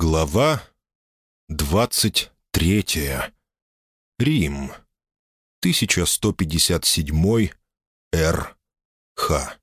Глава двадцать третья. Рим. 1157 Р.Х.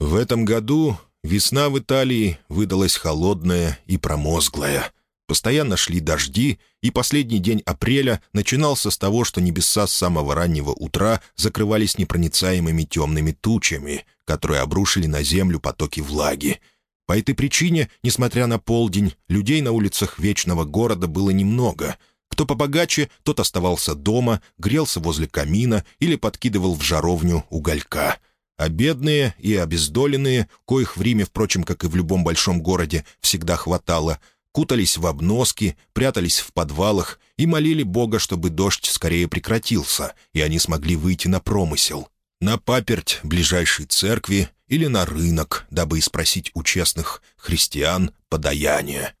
В этом году весна в Италии выдалась холодная и промозглая. Постоянно шли дожди, и последний день апреля начинался с того, что небеса с самого раннего утра закрывались непроницаемыми темными тучами, которые обрушили на землю потоки влаги — по этой причине, несмотря на полдень, людей на улицах Вечного города было немного. Кто побогаче, тот оставался дома, грелся возле камина или подкидывал в жаровню уголька. А бедные и обездоленные, коих в Риме, впрочем, как и в любом большом городе, всегда хватало, кутались в обноски, прятались в подвалах и молили Бога, чтобы дождь скорее прекратился, и они смогли выйти на промысел, на паперть ближайшей церкви или на рынок, дабы спросить у честных христиан подаяние.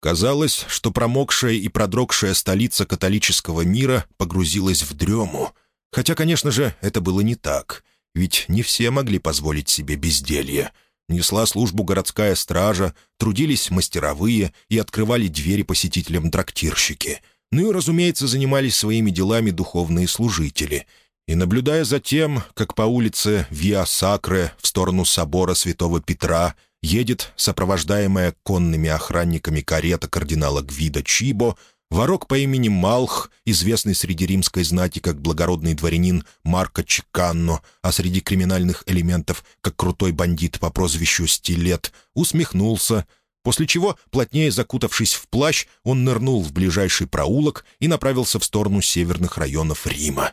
Казалось, что промокшая и продрогшая столица католического мира погрузилась в дрему. Хотя, конечно же, это было не так, ведь не все могли позволить себе безделье. Несла службу городская стража, трудились мастеровые и открывали двери посетителям трактирщики. Ну и, разумеется, занимались своими делами духовные служители — и, наблюдая за тем, как по улице Виа-Сакре в сторону собора Святого Петра едет сопровождаемая конными охранниками карета кардинала Гвида Чибо, ворок по имени Малх, известный среди римской знати как благородный дворянин Марко Чиканно, а среди криминальных элементов как крутой бандит по прозвищу Стилет, усмехнулся, после чего, плотнее закутавшись в плащ, он нырнул в ближайший проулок и направился в сторону северных районов Рима.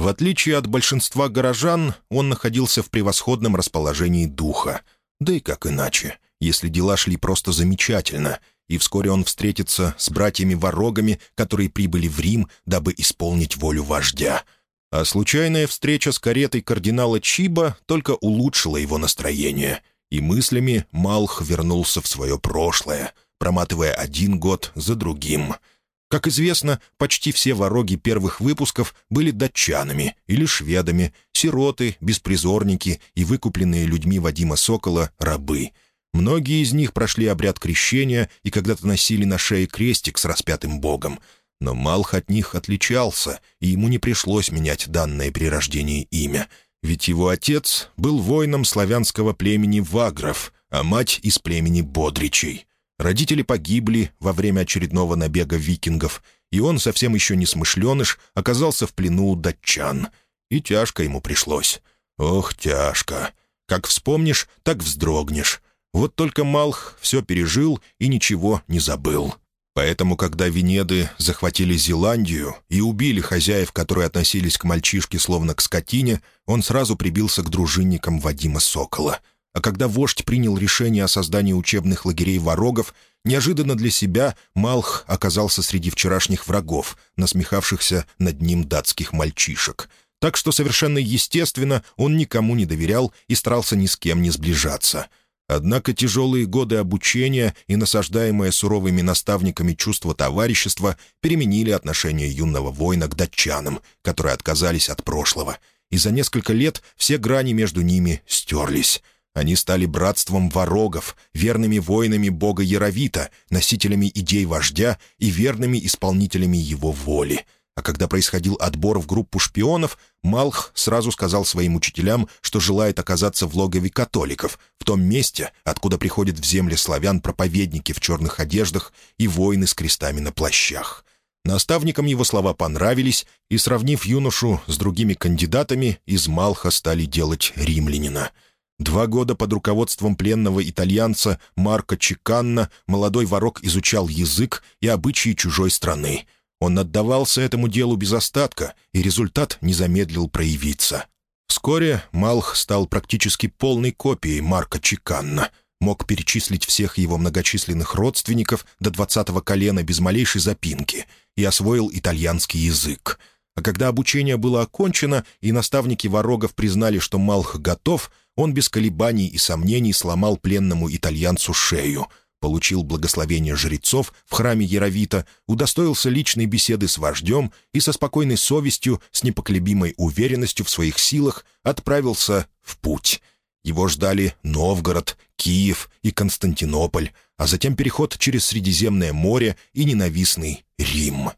В отличие от большинства горожан, он находился в превосходном расположении духа. Да и как иначе, если дела шли просто замечательно, и вскоре он встретится с братьями-ворогами, которые прибыли в Рим, дабы исполнить волю вождя. А случайная встреча с каретой кардинала Чиба только улучшила его настроение, и мыслями Малх вернулся в свое прошлое, проматывая один год за другим — как известно, почти все вороги первых выпусков были датчанами или шведами, сироты, беспризорники и выкупленные людьми Вадима Сокола рабы. Многие из них прошли обряд крещения и когда-то носили на шее крестик с распятым богом. Но Малх от них отличался, и ему не пришлось менять данное при рождении имя. Ведь его отец был воином славянского племени Вагров, а мать — из племени Бодричей. Родители погибли во время очередного набега викингов, и он, совсем еще не смышленыш, оказался в плену у датчан. И тяжко ему пришлось. Ох, тяжко. Как вспомнишь, так вздрогнешь. Вот только Малх все пережил и ничего не забыл. Поэтому, когда Венеды захватили Зеландию и убили хозяев, которые относились к мальчишке словно к скотине, он сразу прибился к дружинникам Вадима Сокола — а когда вождь принял решение о создании учебных лагерей ворогов, неожиданно для себя Малх оказался среди вчерашних врагов, насмехавшихся над ним датских мальчишек. Так что совершенно естественно он никому не доверял и старался ни с кем не сближаться. Однако тяжелые годы обучения и насаждаемое суровыми наставниками чувство товарищества переменили отношение юного воина к датчанам, которые отказались от прошлого, и за несколько лет все грани между ними стерлись. Они стали братством ворогов, верными воинами бога Яровита, носителями идей вождя и верными исполнителями его воли. А когда происходил отбор в группу шпионов, Малх сразу сказал своим учителям, что желает оказаться в логове католиков, в том месте, откуда приходят в земли славян проповедники в черных одеждах и воины с крестами на плащах. Наставникам его слова понравились, и, сравнив юношу с другими кандидатами, из Малха стали делать римлянина — Два года под руководством пленного итальянца Марко Чиканна молодой ворок изучал язык и обычаи чужой страны. Он отдавался этому делу без остатка, и результат не замедлил проявиться. Вскоре Малх стал практически полной копией Марка Чиканна. Мог перечислить всех его многочисленных родственников до двадцатого колена без малейшей запинки и освоил итальянский язык. А когда обучение было окончено и наставники ворогов признали, что Малх готов, он без колебаний и сомнений сломал пленному итальянцу шею, получил благословение жрецов в храме Яровита, удостоился личной беседы с вождем и со спокойной совестью, с непоколебимой уверенностью в своих силах отправился в путь. Его ждали Новгород, Киев и Константинополь, а затем переход через Средиземное море и ненавистный Рим.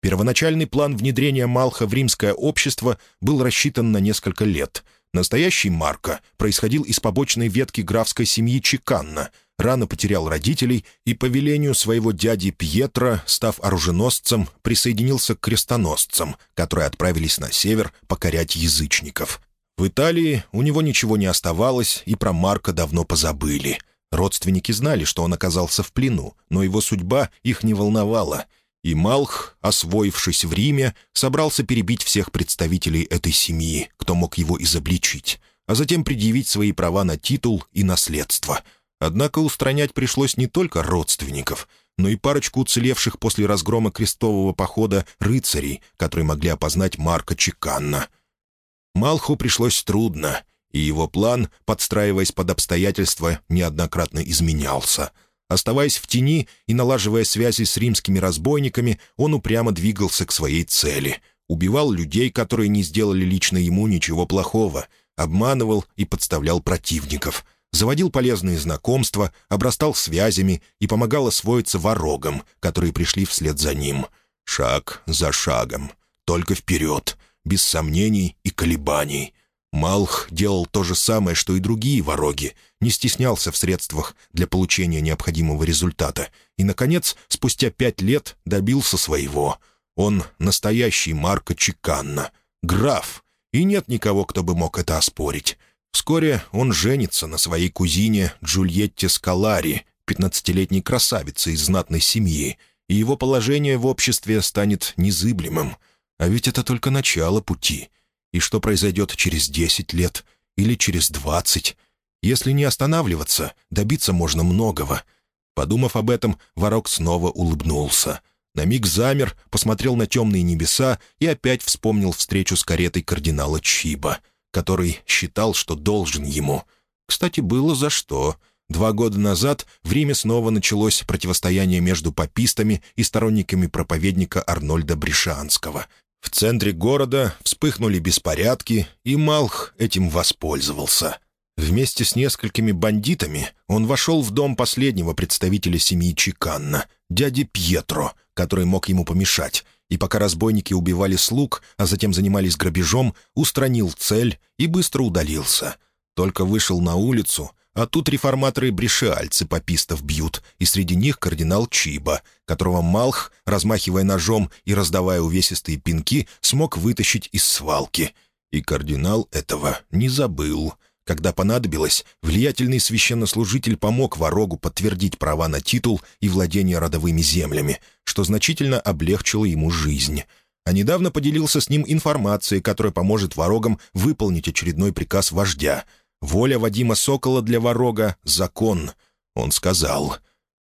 Первоначальный план внедрения Малха в римское общество был рассчитан на несколько лет. Настоящий Марко происходил из побочной ветки графской семьи Чиканна, рано потерял родителей и по велению своего дяди Пьетро, став оруженосцем, присоединился к крестоносцам, которые отправились на север покорять язычников. В Италии у него ничего не оставалось, и про Марка давно позабыли. Родственники знали, что он оказался в плену, но его судьба их не волновала. И Малх, освоившись в Риме, собрался перебить всех представителей этой семьи, кто мог его изобличить, а затем предъявить свои права на титул и наследство. Однако устранять пришлось не только родственников, но и парочку уцелевших после разгрома крестового похода рыцарей, которые могли опознать Марка Чеканна — Малху пришлось трудно, и его план, подстраиваясь под обстоятельства, неоднократно изменялся. Оставаясь в тени и налаживая связи с римскими разбойниками, он упрямо двигался к своей цели. Убивал людей, которые не сделали лично ему ничего плохого, обманывал и подставлял противников, заводил полезные знакомства, обрастал связями и помогал освоиться ворогам, которые пришли вслед за ним. Шаг за шагом, только вперед — без сомнений и колебаний. Малх делал то же самое, что и другие вороги, не стеснялся в средствах для получения необходимого результата и, наконец, спустя пять лет добился своего. Он настоящий Марко Чиканна, граф, и нет никого, кто бы мог это оспорить. Вскоре он женится на своей кузине Джульетте Скалари, пятнадцатилетней красавице из знатной семьи, и его положение в обществе станет незыблемым — а ведь это только начало пути. И что произойдет через десять лет или через двадцать? Если не останавливаться, добиться можно многого. Подумав об этом, Ворок снова улыбнулся. На миг замер, посмотрел на темные небеса и опять вспомнил встречу с каретой кардинала Чиба, который считал, что должен ему. Кстати, было за что. Два года назад в Риме снова началось противостояние между папистами и сторонниками проповедника Арнольда Бришанского, в центре города вспыхнули беспорядки, и Малх этим воспользовался. Вместе с несколькими бандитами он вошел в дом последнего представителя семьи Чиканна, дяди Пьетро, который мог ему помешать, и пока разбойники убивали слуг, а затем занимались грабежом, устранил цель и быстро удалился. Только вышел на улицу, а тут реформаторы брешиальцы попистов бьют, и среди них кардинал Чиба, которого Малх, размахивая ножом и раздавая увесистые пинки, смог вытащить из свалки. И кардинал этого не забыл. Когда понадобилось, влиятельный священнослужитель помог Ворогу подтвердить права на титул и владение родовыми землями, что значительно облегчило ему жизнь а недавно поделился с ним информацией, которая поможет ворогам выполнить очередной приказ вождя — Воля Вадима Сокола для Ворога — закон. Он сказал,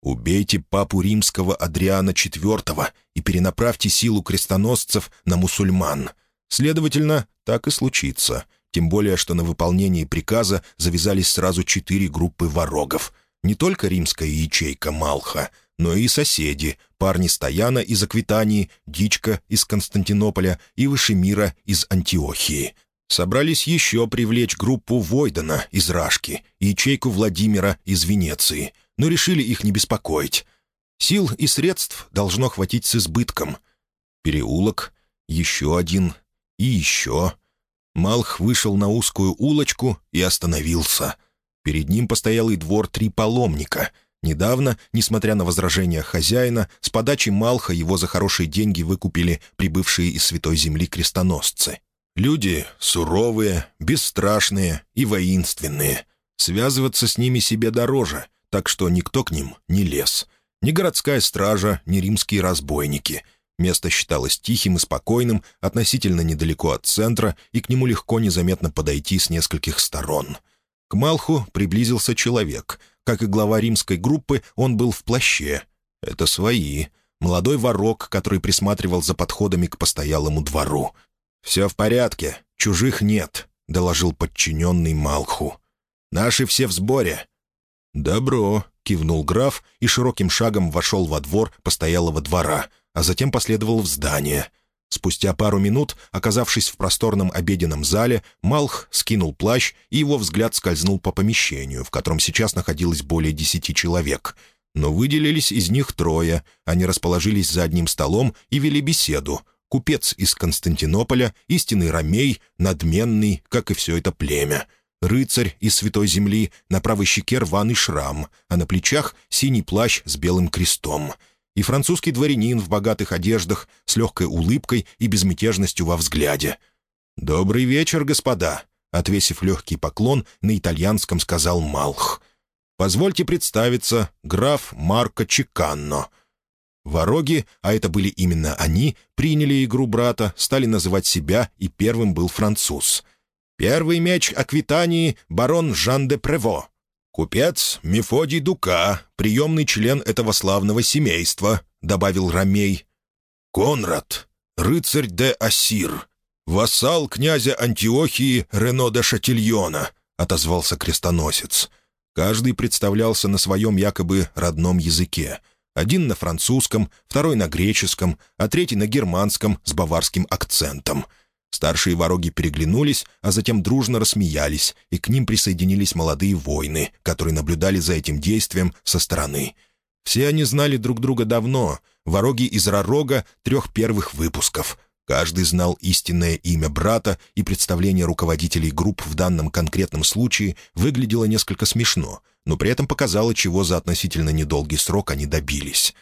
«Убейте папу римского Адриана IV и перенаправьте силу крестоносцев на мусульман». Следовательно, так и случится. Тем более, что на выполнении приказа завязались сразу четыре группы ворогов. Не только римская ячейка Малха, но и соседи, парни Стояна из Аквитании, Дичка из Константинополя и Вышемира из Антиохии — собрались еще привлечь группу Войдена из Рашки и ячейку Владимира из Венеции, но решили их не беспокоить. Сил и средств должно хватить с избытком. Переулок, еще один и еще. Малх вышел на узкую улочку и остановился. Перед ним постоялый двор три паломника. Недавно, несмотря на возражения хозяина, с подачи Малха его за хорошие деньги выкупили прибывшие из Святой Земли крестоносцы. Люди суровые, бесстрашные и воинственные. Связываться с ними себе дороже, так что никто к ним не лез. Ни городская стража, ни римские разбойники. Место считалось тихим и спокойным, относительно недалеко от центра, и к нему легко незаметно подойти с нескольких сторон. К Малху приблизился человек. Как и глава римской группы, он был в плаще. Это свои. Молодой ворок, который присматривал за подходами к постоялому двору. «Все в порядке, чужих нет», — доложил подчиненный Малху. «Наши все в сборе». «Добро», — кивнул граф и широким шагом вошел во двор постоялого двора, а затем последовал в здание. Спустя пару минут, оказавшись в просторном обеденном зале, Малх скинул плащ, и его взгляд скользнул по помещению, в котором сейчас находилось более десяти человек. Но выделились из них трое. Они расположились за одним столом и вели беседу. Купец из Константинополя, истинный ромей, надменный, как и все это племя. Рыцарь из Святой Земли, на правой щеке рваный шрам, а на плечах синий плащ с белым крестом — и французский дворянин в богатых одеждах с легкой улыбкой и безмятежностью во взгляде. «Добрый вечер, господа», — отвесив легкий поклон, на итальянском сказал Малх. «Позвольте представиться, граф Марко Чиканно». Вороги, а это были именно они, приняли игру брата, стали называть себя, и первым был француз. «Первый меч Аквитании — барон Жан де Прево», «Купец Мефодий Дука, приемный член этого славного семейства», — добавил Ромей. «Конрад, рыцарь де Ассир, вассал князя Антиохии Рено де Шатильона», — отозвался крестоносец. Каждый представлялся на своем якобы родном языке. Один на французском, второй на греческом, а третий на германском с баварским акцентом — Старшие вороги переглянулись, а затем дружно рассмеялись, и к ним присоединились молодые воины, которые наблюдали за этим действием со стороны. Все они знали друг друга давно, вороги из Ророга трех первых выпусков. Каждый знал истинное имя брата, и представление руководителей групп в данном конкретном случае выглядело несколько смешно, но при этом показало, чего за относительно недолгий срок они добились.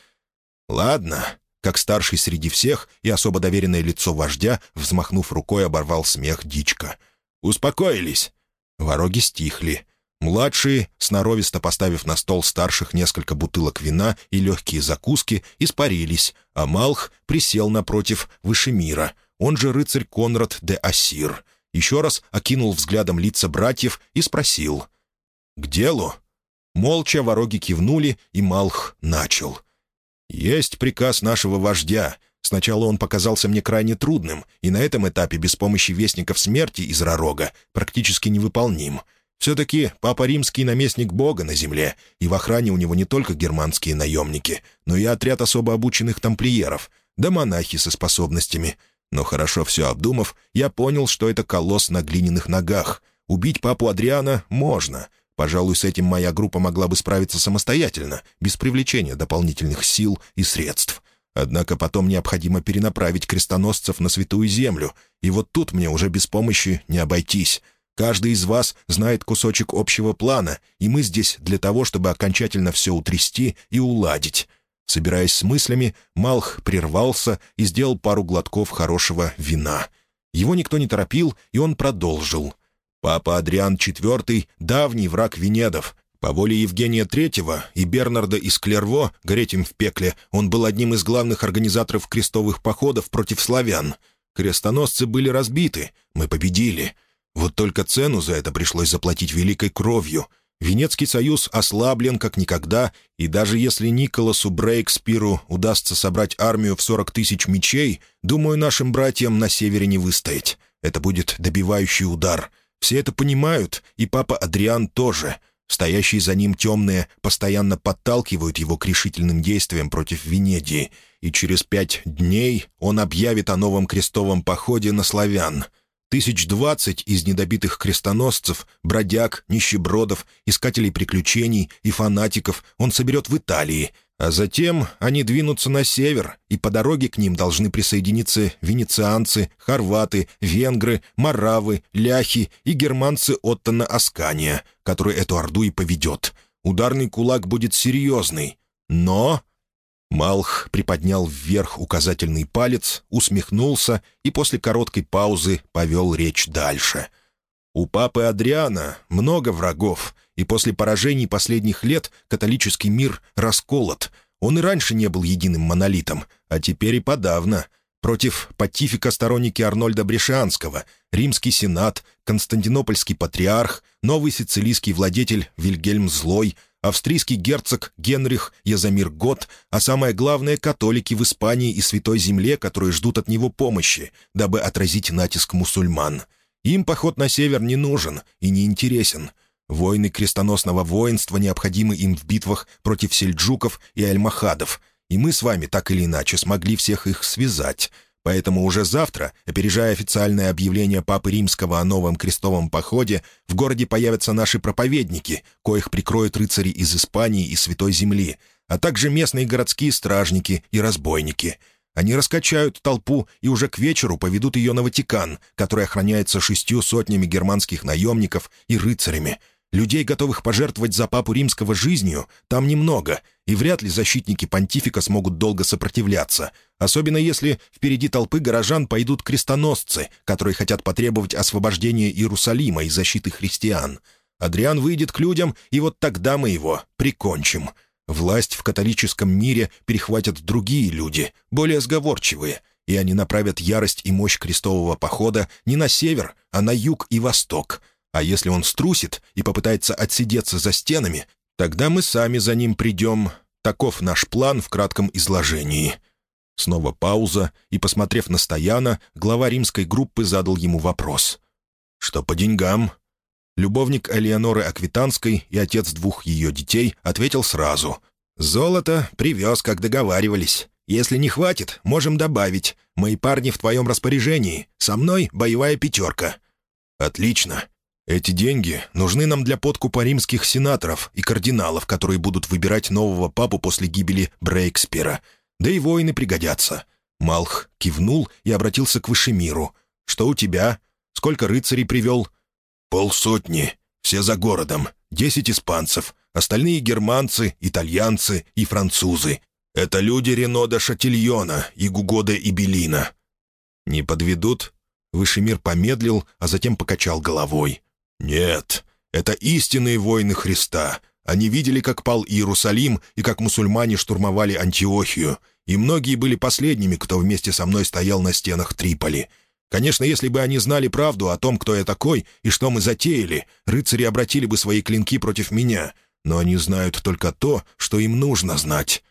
«Ладно, как старший среди всех и особо доверенное лицо вождя, взмахнув рукой, оборвал смех дичка. «Успокоились!» Вороги стихли. Младшие, сноровисто поставив на стол старших несколько бутылок вина и легкие закуски, испарились, а Малх присел напротив Вышемира, он же рыцарь Конрад де Ассир. Еще раз окинул взглядом лица братьев и спросил. «К делу?» Молча вороги кивнули, и Малх начал — «Есть приказ нашего вождя. Сначала он показался мне крайне трудным, и на этом этапе без помощи вестников смерти из Ророга практически невыполним. Все-таки Папа Римский наместник Бога на земле, и в охране у него не только германские наемники, но и отряд особо обученных тамплиеров, да монахи со способностями. Но хорошо все обдумав, я понял, что это колосс на глиняных ногах. Убить папу Адриана можно — Пожалуй, с этим моя группа могла бы справиться самостоятельно, без привлечения дополнительных сил и средств. Однако потом необходимо перенаправить крестоносцев на Святую Землю, и вот тут мне уже без помощи не обойтись. Каждый из вас знает кусочек общего плана, и мы здесь для того, чтобы окончательно все утрясти и уладить». Собираясь с мыслями, Малх прервался и сделал пару глотков хорошего вина. Его никто не торопил, и он продолжил. Папа Адриан IV — давний враг Венедов. По воле Евгения III и Бернарда из Клерво, гореть им в пекле, он был одним из главных организаторов крестовых походов против славян. Крестоносцы были разбиты, мы победили. Вот только цену за это пришлось заплатить великой кровью. Венецкий союз ослаблен как никогда, и даже если Николасу Брейкспиру удастся собрать армию в 40 тысяч мечей, думаю, нашим братьям на севере не выстоять. Это будет добивающий удар — все это понимают, и папа Адриан тоже. Стоящие за ним темные постоянно подталкивают его к решительным действиям против Венедии, и через пять дней он объявит о новом крестовом походе на славян. Тысяч двадцать из недобитых крестоносцев, бродяг, нищебродов, искателей приключений и фанатиков он соберет в Италии, а затем они двинутся на север, и по дороге к ним должны присоединиться венецианцы, хорваты, венгры, маравы, ляхи и германцы Оттона Аскания, который эту орду и поведет. Ударный кулак будет серьезный. Но... Малх приподнял вверх указательный палец, усмехнулся и после короткой паузы повел речь дальше. «У папы Адриана много врагов, и после поражений последних лет католический мир расколот. Он и раньше не был единым монолитом, а теперь и подавно. Против патифика сторонники Арнольда Брешианского, римский сенат, константинопольский патриарх, новый сицилийский владетель Вильгельм Злой, австрийский герцог Генрих Язамир Гот, а самое главное — католики в Испании и Святой Земле, которые ждут от него помощи, дабы отразить натиск мусульман. Им поход на север не нужен и не интересен — Войны крестоносного воинства необходимы им в битвах против сельджуков и альмахадов, и мы с вами так или иначе смогли всех их связать. Поэтому уже завтра, опережая официальное объявление Папы Римского о новом крестовом походе, в городе появятся наши проповедники, коих прикроют рыцари из Испании и Святой Земли, а также местные городские стражники и разбойники. Они раскачают толпу и уже к вечеру поведут ее на Ватикан, который охраняется шестью сотнями германских наемников и рыцарями — Людей, готовых пожертвовать за папу римского жизнью, там немного, и вряд ли защитники понтифика смогут долго сопротивляться, особенно если впереди толпы горожан пойдут крестоносцы, которые хотят потребовать освобождения Иерусалима и защиты христиан. Адриан выйдет к людям, и вот тогда мы его прикончим. Власть в католическом мире перехватят другие люди, более сговорчивые, и они направят ярость и мощь крестового похода не на север, а на юг и восток — а если он струсит и попытается отсидеться за стенами, тогда мы сами за ним придем. Таков наш план в кратком изложении». Снова пауза, и, посмотрев на Стояна, глава римской группы задал ему вопрос. «Что по деньгам?» Любовник Элеоноры Аквитанской и отец двух ее детей ответил сразу. «Золото привез, как договаривались. Если не хватит, можем добавить. Мои парни в твоем распоряжении. Со мной боевая пятерка». «Отлично. Эти деньги нужны нам для подкупа римских сенаторов и кардиналов, которые будут выбирать нового папу после гибели Брейкспера. Да и воины пригодятся». Малх кивнул и обратился к Вышемиру. «Что у тебя? Сколько рыцарей привел?» «Полсотни. Все за городом. Десять испанцев. Остальные германцы, итальянцы и французы. Это люди Рено де Шатильона и Гугода и Белина». «Не подведут?» Вышемир помедлил, а затем покачал головой. «Нет, это истинные воины Христа. Они видели, как пал Иерусалим и как мусульмане штурмовали Антиохию, и многие были последними, кто вместе со мной стоял на стенах Триполи. Конечно, если бы они знали правду о том, кто я такой и что мы затеяли, рыцари обратили бы свои клинки против меня, но они знают только то, что им нужно знать».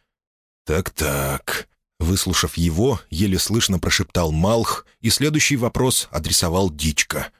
«Так-так», Выслушав его, еле слышно прошептал Малх, и следующий вопрос адресовал Дичка.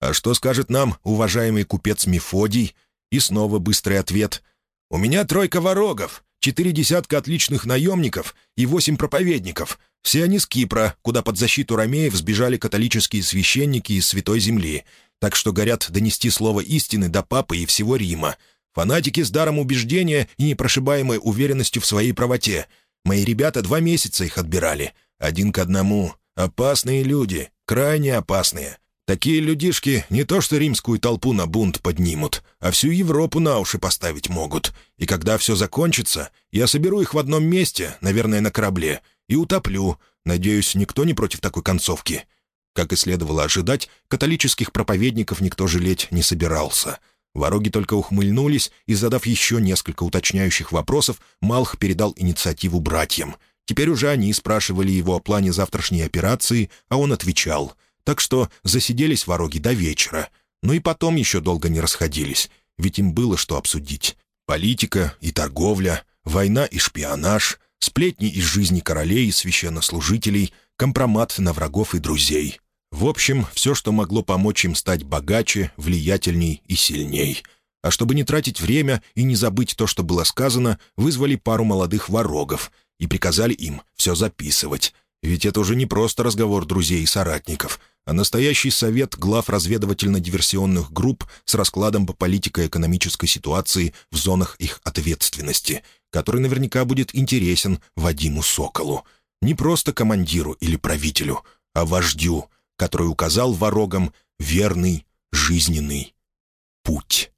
«А что скажет нам уважаемый купец Мефодий?» И снова быстрый ответ. «У меня тройка ворогов, четыре десятка отличных наемников и восемь проповедников. Все они с Кипра, куда под защиту ромеев сбежали католические священники из Святой Земли. Так что горят донести слово истины до Папы и всего Рима. Фанатики с даром убеждения и непрошибаемой уверенностью в своей правоте. Мои ребята два месяца их отбирали. Один к одному. Опасные люди, крайне опасные. Такие людишки не то что римскую толпу на бунт поднимут, а всю Европу на уши поставить могут. И когда все закончится, я соберу их в одном месте, наверное, на корабле, и утоплю. Надеюсь, никто не против такой концовки». Как и следовало ожидать, католических проповедников никто жалеть не собирался. Вороги только ухмыльнулись, и, задав еще несколько уточняющих вопросов, Малх передал инициативу братьям. Теперь уже они спрашивали его о плане завтрашней операции, а он отвечал — так что засиделись вороги до вечера. Ну и потом еще долго не расходились, ведь им было что обсудить. Политика и торговля, война и шпионаж, сплетни из жизни королей и священнослужителей, компромат на врагов и друзей. В общем, все, что могло помочь им стать богаче, влиятельней и сильней. А чтобы не тратить время и не забыть то, что было сказано, вызвали пару молодых ворогов и приказали им все записывать. Ведь это уже не просто разговор друзей и соратников — а настоящий совет глав разведывательно-диверсионных групп с раскладом по политико-экономической ситуации в зонах их ответственности, который наверняка будет интересен Вадиму Соколу. Не просто командиру или правителю, а вождю, который указал ворогам верный жизненный путь.